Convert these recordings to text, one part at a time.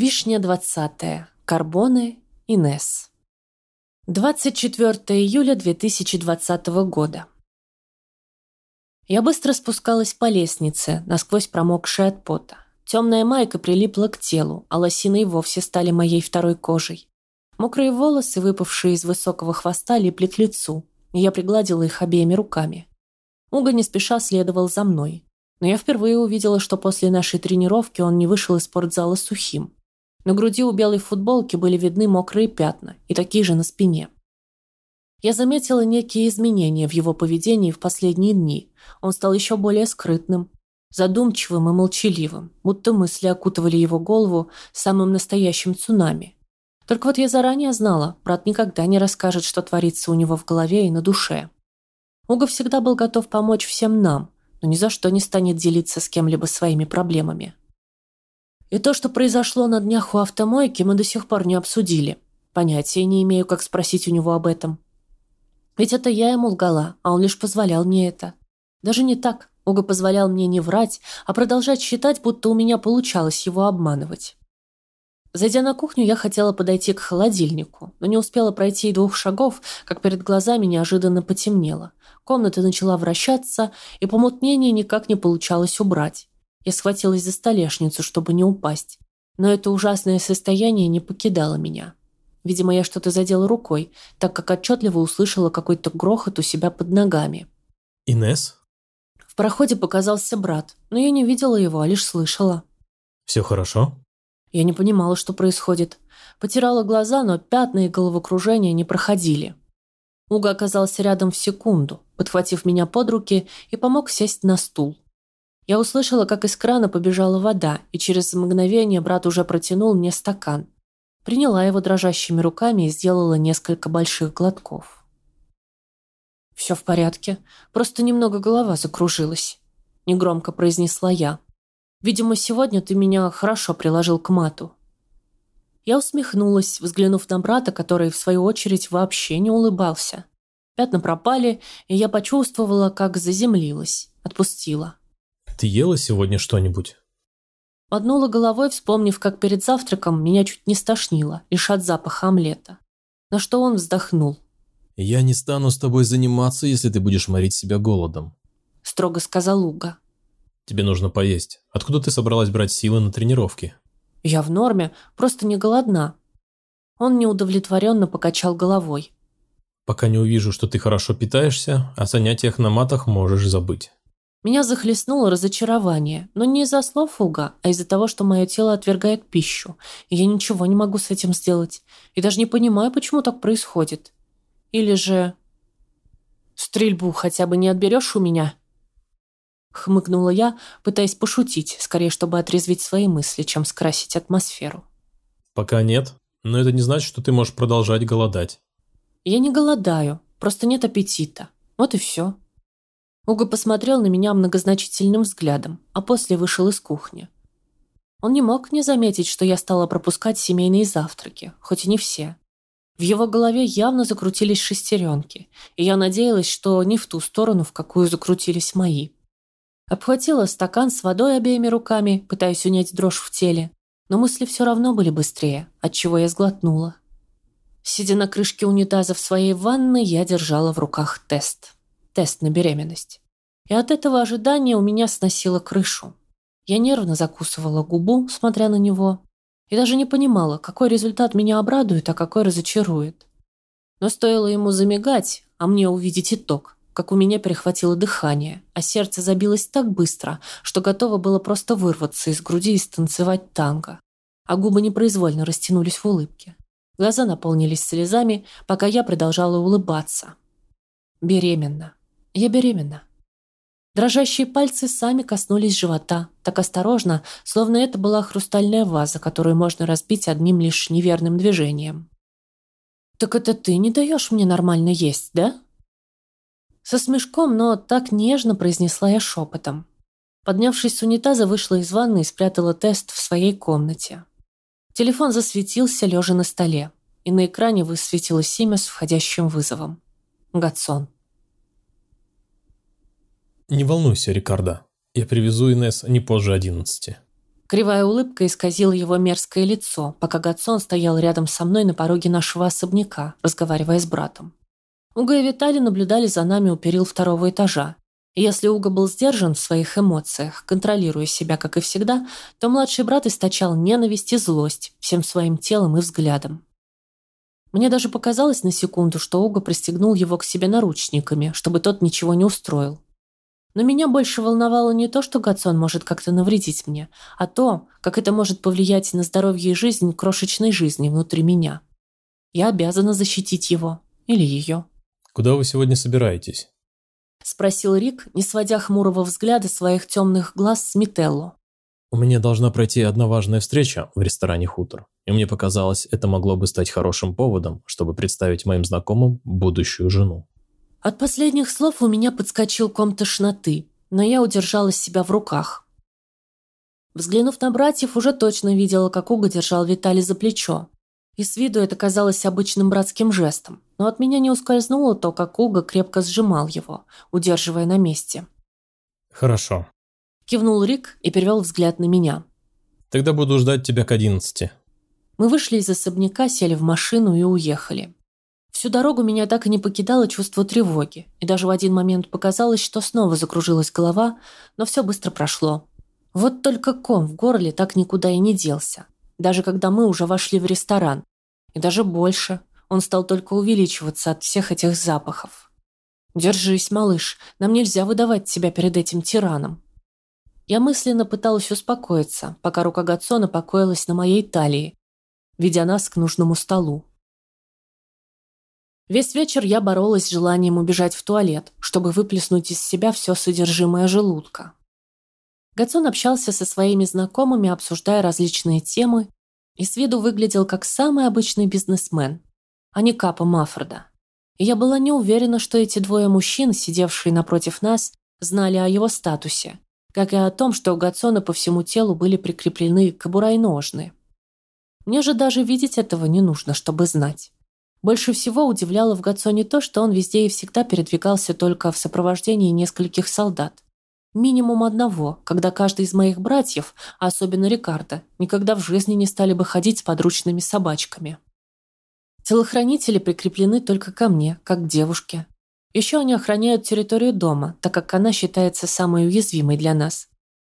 Вишня 20. Карбоны. Инес. 24 июля 2020 года. Я быстро спускалась по лестнице, насквозь промокшая от пота. Темная майка прилипла к телу, а лосины и вовсе стали моей второй кожей. Мокрые волосы, выпавшие из высокого хвоста, липли к лицу, я пригладила их обеими руками. Уга не спеша следовал за мной. Но я впервые увидела, что после нашей тренировки он не вышел из спортзала сухим. На груди у белой футболки были видны мокрые пятна, и такие же на спине. Я заметила некие изменения в его поведении в последние дни. Он стал еще более скрытным, задумчивым и молчаливым, будто мысли окутывали его голову самым настоящим цунами. Только вот я заранее знала, брат никогда не расскажет, что творится у него в голове и на душе. Уга всегда был готов помочь всем нам, но ни за что не станет делиться с кем-либо своими проблемами. И то, что произошло на днях у автомойки, мы до сих пор не обсудили. Понятия не имею, как спросить у него об этом. Ведь это я ему лгала, а он лишь позволял мне это. Даже не так. Уга позволял мне не врать, а продолжать считать, будто у меня получалось его обманывать. Зайдя на кухню, я хотела подойти к холодильнику, но не успела пройти и двух шагов, как перед глазами неожиданно потемнело. Комната начала вращаться, и помутнение никак не получалось убрать. Я схватилась за столешницу, чтобы не упасть. Но это ужасное состояние не покидало меня. Видимо, я что-то задела рукой, так как отчетливо услышала какой-то грохот у себя под ногами. Инес? В проходе показался брат, но я не видела его, а лишь слышала. Все хорошо? Я не понимала, что происходит. Потирала глаза, но пятна и головокружение не проходили. Уга оказался рядом в секунду, подхватив меня под руки и помог сесть на стул. Я услышала, как из крана побежала вода, и через мгновение брат уже протянул мне стакан. Приняла его дрожащими руками и сделала несколько больших глотков. «Все в порядке, просто немного голова закружилась», – негромко произнесла я. «Видимо, сегодня ты меня хорошо приложил к мату». Я усмехнулась, взглянув на брата, который, в свою очередь, вообще не улыбался. Пятна пропали, и я почувствовала, как заземлилась, отпустила. Ты ела сегодня что-нибудь? Поднула головой, вспомнив, как перед завтраком меня чуть не стошнило, лишь от запаха омлета. На что он вздохнул. «Я не стану с тобой заниматься, если ты будешь морить себя голодом», – строго сказал Луга. «Тебе нужно поесть. Откуда ты собралась брать силы на тренировки?» «Я в норме, просто не голодна». Он неудовлетворенно покачал головой. «Пока не увижу, что ты хорошо питаешься, о занятиях на матах можешь забыть». Меня захлестнуло разочарование, но не из-за слов Уга, а из-за того, что мое тело отвергает пищу, и я ничего не могу с этим сделать, и даже не понимаю, почему так происходит. Или же... «Стрельбу хотя бы не отберешь у меня?» Хмыкнула я, пытаясь пошутить, скорее, чтобы отрезвить свои мысли, чем скрасить атмосферу. «Пока нет, но это не значит, что ты можешь продолжать голодать». «Я не голодаю, просто нет аппетита. Вот и все». Уго посмотрел на меня многозначительным взглядом, а после вышел из кухни. Он не мог не заметить, что я стала пропускать семейные завтраки, хоть и не все. В его голове явно закрутились шестеренки, и я надеялась, что не в ту сторону, в какую закрутились мои. Обхватила стакан с водой обеими руками, пытаясь унять дрожь в теле, но мысли все равно были быстрее, отчего я сглотнула. Сидя на крышке унитаза в своей ванной, я держала в руках тест. Тест на беременность. И от этого ожидания у меня сносило крышу. Я нервно закусывала губу, смотря на него, и даже не понимала, какой результат меня обрадует, а какой разочарует. Но стоило ему замигать, а мне увидеть итог, как у меня перехватило дыхание, а сердце забилось так быстро, что готово было просто вырваться из груди и станцевать танго. А губы непроизвольно растянулись в улыбке. Глаза наполнились слезами, пока я продолжала улыбаться. Беременна. Я беременна. Дрожащие пальцы сами коснулись живота, так осторожно, словно это была хрустальная ваза, которую можно разбить одним лишь неверным движением. «Так это ты не даешь мне нормально есть, да?» Со смешком, но так нежно произнесла я шепотом. Поднявшись с унитаза, вышла из ванны и спрятала тест в своей комнате. Телефон засветился, лежа на столе, и на экране высветилось имя с входящим вызовом. Гатсон. Не волнуйся, Рикардо. Я привезу Инес не позже одиннадцати. Кривая улыбка исказила его мерзкое лицо, пока Гатсон стоял рядом со мной на пороге нашего особняка, разговаривая с братом. Уга и Виталий наблюдали за нами у перил второго этажа. И если Уга был сдержан в своих эмоциях, контролируя себя, как и всегда, то младший брат источал ненависть и злость всем своим телом и взглядом. Мне даже показалось на секунду, что Уга пристегнул его к себе наручниками, чтобы тот ничего не устроил. Но меня больше волновало не то, что Гацон может как-то навредить мне, а то, как это может повлиять на здоровье и жизнь крошечной жизни внутри меня. Я обязана защитить его. Или ее. «Куда вы сегодня собираетесь?» Спросил Рик, не сводя хмурого взгляда своих темных глаз с Мителло. «У меня должна пройти одна важная встреча в ресторане «Хутор», и мне показалось, это могло бы стать хорошим поводом, чтобы представить моим знакомым будущую жену». От последних слов у меня подскочил ком тошноты, но я удержала себя в руках. Взглянув на братьев, уже точно видела, как Уга держал Виталий за плечо. И с виду это казалось обычным братским жестом, но от меня не ускользнуло то, как Уга крепко сжимал его, удерживая на месте. «Хорошо», – кивнул Рик и перевел взгляд на меня. «Тогда буду ждать тебя к одиннадцати». Мы вышли из особняка, сели в машину и уехали. Всю дорогу меня так и не покидало чувство тревоги, и даже в один момент показалось, что снова закружилась голова, но все быстро прошло. Вот только ком в горле так никуда и не делся, даже когда мы уже вошли в ресторан. И даже больше, он стал только увеличиваться от всех этих запахов. «Держись, малыш, нам нельзя выдавать тебя перед этим тираном». Я мысленно пыталась успокоиться, пока рука Гатсона покоилась на моей талии, ведя нас к нужному столу. Весь вечер я боролась с желанием убежать в туалет, чтобы выплеснуть из себя все содержимое желудка. Гацон общался со своими знакомыми, обсуждая различные темы, и с виду выглядел как самый обычный бизнесмен, а не Капа Маффорда. И я была не уверена, что эти двое мужчин, сидевшие напротив нас, знали о его статусе, как и о том, что у Гацона по всему телу были прикреплены кобура и ножны. Мне же даже видеть этого не нужно, чтобы знать. Больше всего удивляло в Гатсоне то, что он везде и всегда передвигался только в сопровождении нескольких солдат. Минимум одного, когда каждый из моих братьев, а особенно Рикардо, никогда в жизни не стали бы ходить с подручными собачками. Телохранители прикреплены только ко мне, как к девушке. Еще они охраняют территорию дома, так как она считается самой уязвимой для нас.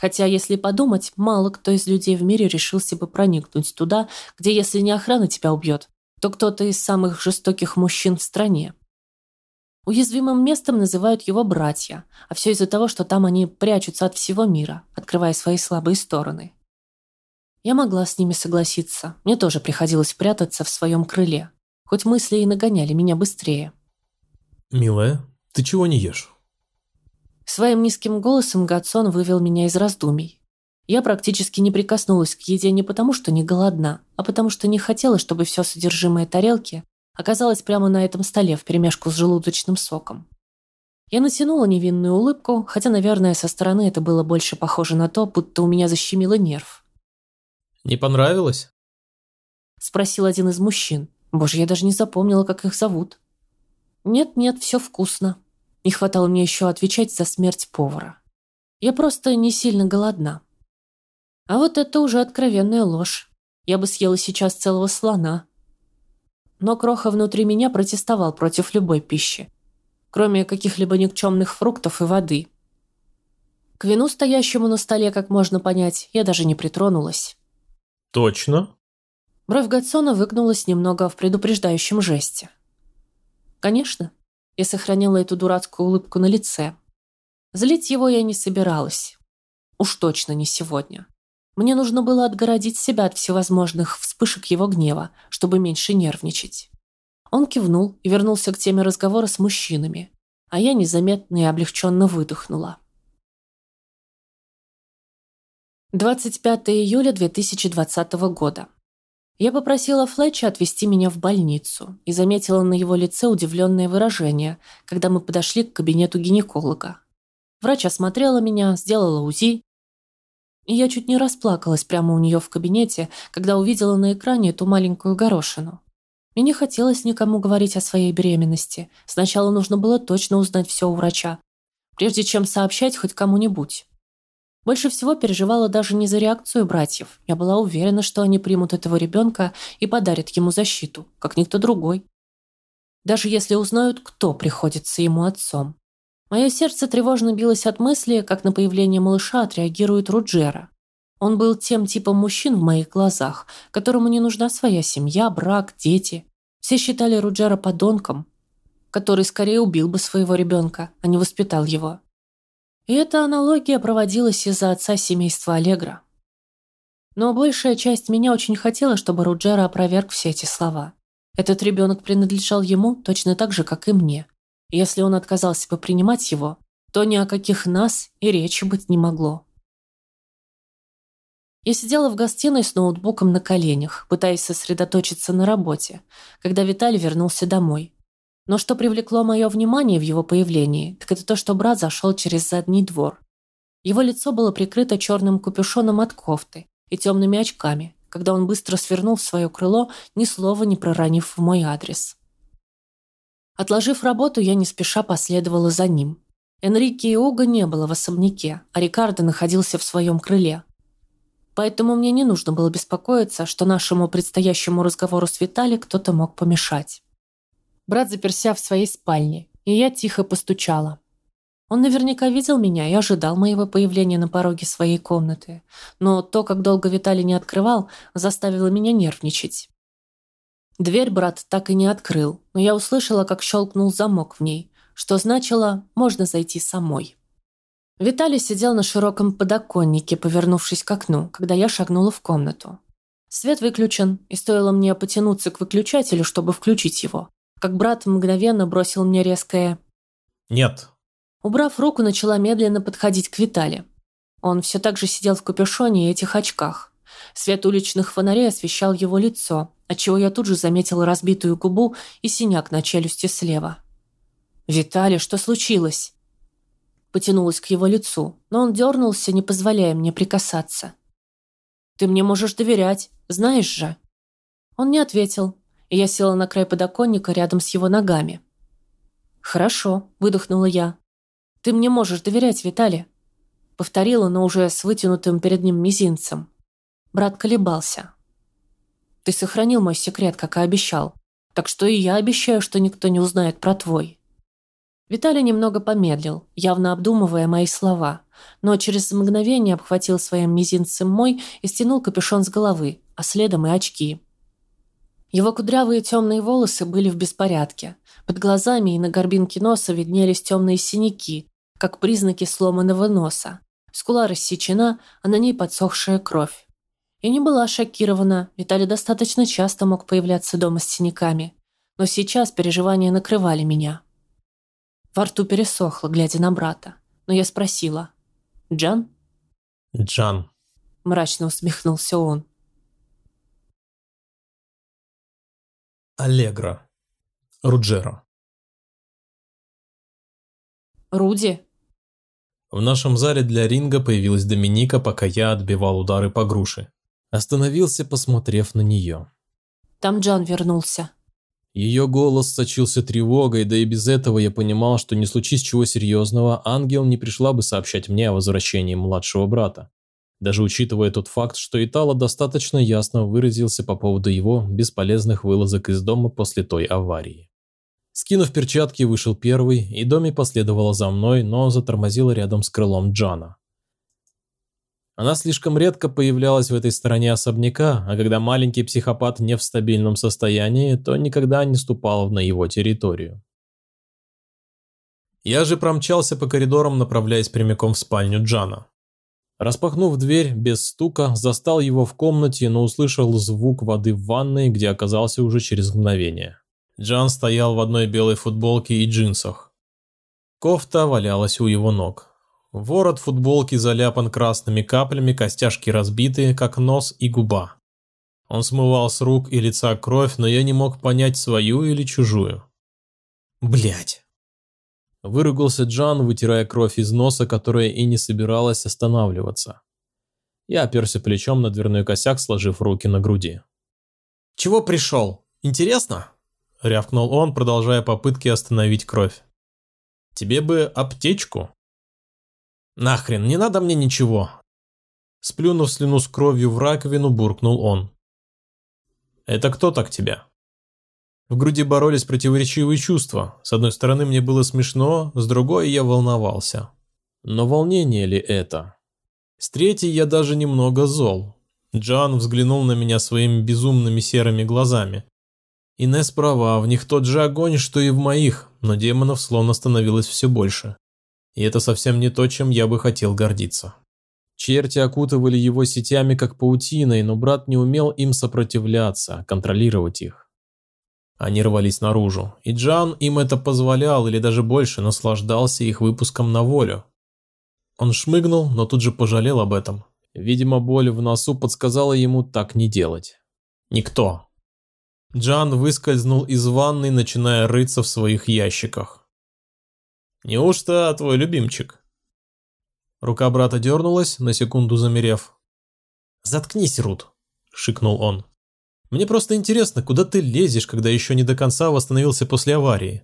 Хотя, если подумать, мало кто из людей в мире решился бы проникнуть туда, где, если не охрана тебя убьет, то кто-то из самых жестоких мужчин в стране. Уязвимым местом называют его братья, а все из-за того, что там они прячутся от всего мира, открывая свои слабые стороны. Я могла с ними согласиться. Мне тоже приходилось прятаться в своем крыле, хоть мысли и нагоняли меня быстрее. «Милая, ты чего не ешь?» Своим низким голосом Гатсон вывел меня из раздумий. Я практически не прикоснулась к еде не потому, что не голодна, а потому что не хотела, чтобы все содержимое тарелки оказалось прямо на этом столе вперемешку с желудочным соком. Я натянула невинную улыбку, хотя, наверное, со стороны это было больше похоже на то, будто у меня защемило нерв. «Не понравилось?» Спросил один из мужчин. Боже, я даже не запомнила, как их зовут. «Нет-нет, все вкусно». Не хватало мне еще отвечать за смерть повара. Я просто не сильно голодна. А вот это уже откровенная ложь. Я бы съела сейчас целого слона. Но Кроха внутри меня протестовал против любой пищи, кроме каких-либо никчемных фруктов и воды. К вину, стоящему на столе, как можно понять, я даже не притронулась. «Точно?» Бровь Гатсона выгнулась немного в предупреждающем жесте. «Конечно». Я сохранила эту дурацкую улыбку на лице. Злить его я не собиралась. Уж точно не сегодня. Мне нужно было отгородить себя от всевозможных вспышек его гнева, чтобы меньше нервничать. Он кивнул и вернулся к теме разговора с мужчинами, а я незаметно и облегченно выдохнула. 25 июля 2020 года. Я попросила Флетча отвезти меня в больницу и заметила на его лице удивленное выражение, когда мы подошли к кабинету гинеколога. Врач осмотрела меня, сделала УЗИ и я чуть не расплакалась прямо у нее в кабинете, когда увидела на экране эту маленькую горошину. Мне не хотелось никому говорить о своей беременности. Сначала нужно было точно узнать все у врача, прежде чем сообщать хоть кому-нибудь. Больше всего переживала даже не за реакцию братьев. Я была уверена, что они примут этого ребенка и подарят ему защиту, как никто другой. Даже если узнают, кто приходится ему отцом. Мое сердце тревожно билось от мысли, как на появление малыша отреагирует Руджера. Он был тем типом мужчин в моих глазах, которому не нужна своя семья, брак, дети. Все считали Руджера подонком, который скорее убил бы своего ребенка, а не воспитал его. И эта аналогия проводилась из-за отца семейства Аллегра. Но большая часть меня очень хотела, чтобы Руджера опроверг все эти слова. Этот ребенок принадлежал ему точно так же, как и мне. Если он отказался бы принимать его, то ни о каких нас и речи быть не могло. Я сидела в гостиной с ноутбуком на коленях, пытаясь сосредоточиться на работе, когда Виталий вернулся домой. Но что привлекло мое внимание в его появлении, так это то, что брат зашел через задний двор. Его лицо было прикрыто черным капюшоном от кофты и темными очками, когда он быстро свернул в свое крыло, ни слова не проронив в мой адрес. Отложив работу, я не спеша последовала за ним. Энрике и Ога не было в особняке, а Рикардо находился в своем крыле. Поэтому мне не нужно было беспокоиться, что нашему предстоящему разговору с Витали кто-то мог помешать. Брат заперся в своей спальне, и я тихо постучала. Он наверняка видел меня и ожидал моего появления на пороге своей комнаты. Но то, как долго Виталий не открывал, заставило меня нервничать. Дверь брат так и не открыл, но я услышала, как щелкнул замок в ней, что значило «можно зайти самой». Виталий сидел на широком подоконнике, повернувшись к окну, когда я шагнула в комнату. Свет выключен, и стоило мне потянуться к выключателю, чтобы включить его, как брат мгновенно бросил мне резкое «Нет». Убрав руку, начала медленно подходить к Витале. Он все так же сидел в капюшоне и этих очках. Свет уличных фонарей освещал его лицо, отчего я тут же заметила разбитую губу и синяк на челюсти слева. «Виталий, что случилось?» Потянулась к его лицу, но он дернулся, не позволяя мне прикасаться. «Ты мне можешь доверять, знаешь же». Он не ответил, и я села на край подоконника рядом с его ногами. «Хорошо», – выдохнула я. «Ты мне можешь доверять, Виталий», – повторила, но уже с вытянутым перед ним мизинцем. Брат колебался. «Ты сохранил мой секрет, как и обещал, так что и я обещаю, что никто не узнает про твой». Виталий немного помедлил, явно обдумывая мои слова, но через мгновение обхватил своим мизинцем мой и стянул капюшон с головы, а следом и очки. Его кудрявые темные волосы были в беспорядке. Под глазами и на горбинке носа виднелись темные синяки, как признаки сломанного носа. Скула рассечена, а на ней подсохшая кровь. Я не была шокирована, Виталий достаточно часто мог появляться дома с синяками. Но сейчас переживания накрывали меня. Во рту пересохло, глядя на брата. Но я спросила. «Джан?» «Джан», – мрачно усмехнулся он. Аллегро. Руджеро. Руди. В нашем зале для ринга появилась Доминика, пока я отбивал удары по груши. Остановился, посмотрев на нее. Там Джан вернулся. Ее голос сочился тревогой, да и без этого я понимал, что не случись чего серьезного, ангел не пришла бы сообщать мне о возвращении младшего брата даже учитывая тот факт, что Итало достаточно ясно выразился по поводу его бесполезных вылазок из дома после той аварии. Скинув перчатки, вышел первый, и Доми последовала за мной, но затормозила рядом с крылом Джана. Она слишком редко появлялась в этой стороне особняка, а когда маленький психопат не в стабильном состоянии, то никогда не ступал на его территорию. Я же промчался по коридорам, направляясь прямиком в спальню Джана. Распахнув дверь без стука, застал его в комнате, но услышал звук воды в ванной, где оказался уже через мгновение. Джан стоял в одной белой футболке и джинсах. Кофта валялась у его ног. Ворот футболки заляпан красными каплями, костяшки разбиты, как нос и губа. Он смывал с рук и лица кровь, но я не мог понять, свою или чужую. Блять. Выругался Джан, вытирая кровь из носа, которая и не собиралась останавливаться. Я оперся плечом на дверной косяк, сложив руки на груди. «Чего пришел? Интересно?» – рявкнул он, продолжая попытки остановить кровь. «Тебе бы аптечку?» Нахрен, не надо мне ничего. Сплюнув слюну с кровью в раковину, буркнул он. Это кто так тебя? В груди боролись противоречивые чувства. С одной стороны, мне было смешно, с другой я волновался. Но волнение ли это? С третьей я даже немного зол. Джан взглянул на меня своими безумными серыми глазами. Инесс права, в них тот же огонь, что и в моих, но демонов словно становилось все больше. И это совсем не то, чем я бы хотел гордиться. Черти окутывали его сетями как паутиной, но брат не умел им сопротивляться, контролировать их. Они рвались наружу, и Джан им это позволял или даже больше наслаждался их выпуском на волю. Он шмыгнул, но тут же пожалел об этом. Видимо, боль в носу подсказала ему так не делать. Никто. Джан выскользнул из ванной, начиная рыться в своих ящиках. «Неужто твой любимчик?» Рука брата дернулась, на секунду замерев. «Заткнись, Рут!» – шикнул он. «Мне просто интересно, куда ты лезешь, когда еще не до конца восстановился после аварии?»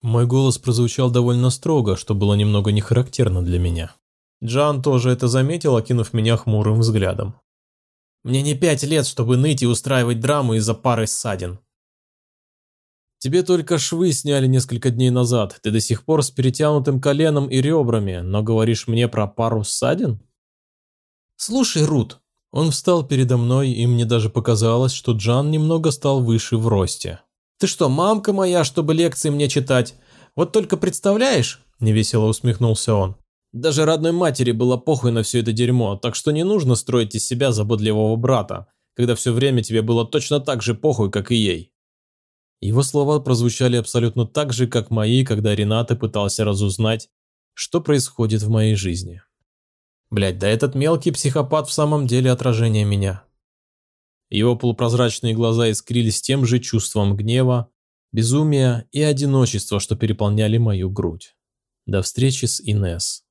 Мой голос прозвучал довольно строго, что было немного нехарактерно для меня. Джан тоже это заметил, окинув меня хмурым взглядом. «Мне не пять лет, чтобы ныть и устраивать драму из-за пары ссадин». «Тебе только швы сняли несколько дней назад, ты до сих пор с перетянутым коленом и ребрами, но говоришь мне про пару ссадин?» «Слушай, Рут». Он встал передо мной, и мне даже показалось, что Джан немного стал выше в росте. «Ты что, мамка моя, чтобы лекции мне читать? Вот только представляешь?» – невесело усмехнулся он. Даже родной матери было похуй на все это дерьмо, так что не нужно строить из себя заботливого брата, когда все время тебе было точно так же похуй, как и ей. Его слова прозвучали абсолютно так же, как мои, когда Рената пытался разузнать, что происходит в моей жизни. Блять, да этот мелкий психопат в самом деле отражение меня. Его полупрозрачные глаза искрились тем же чувством гнева, безумия и одиночества, что переполняли мою грудь. До встречи с Инес.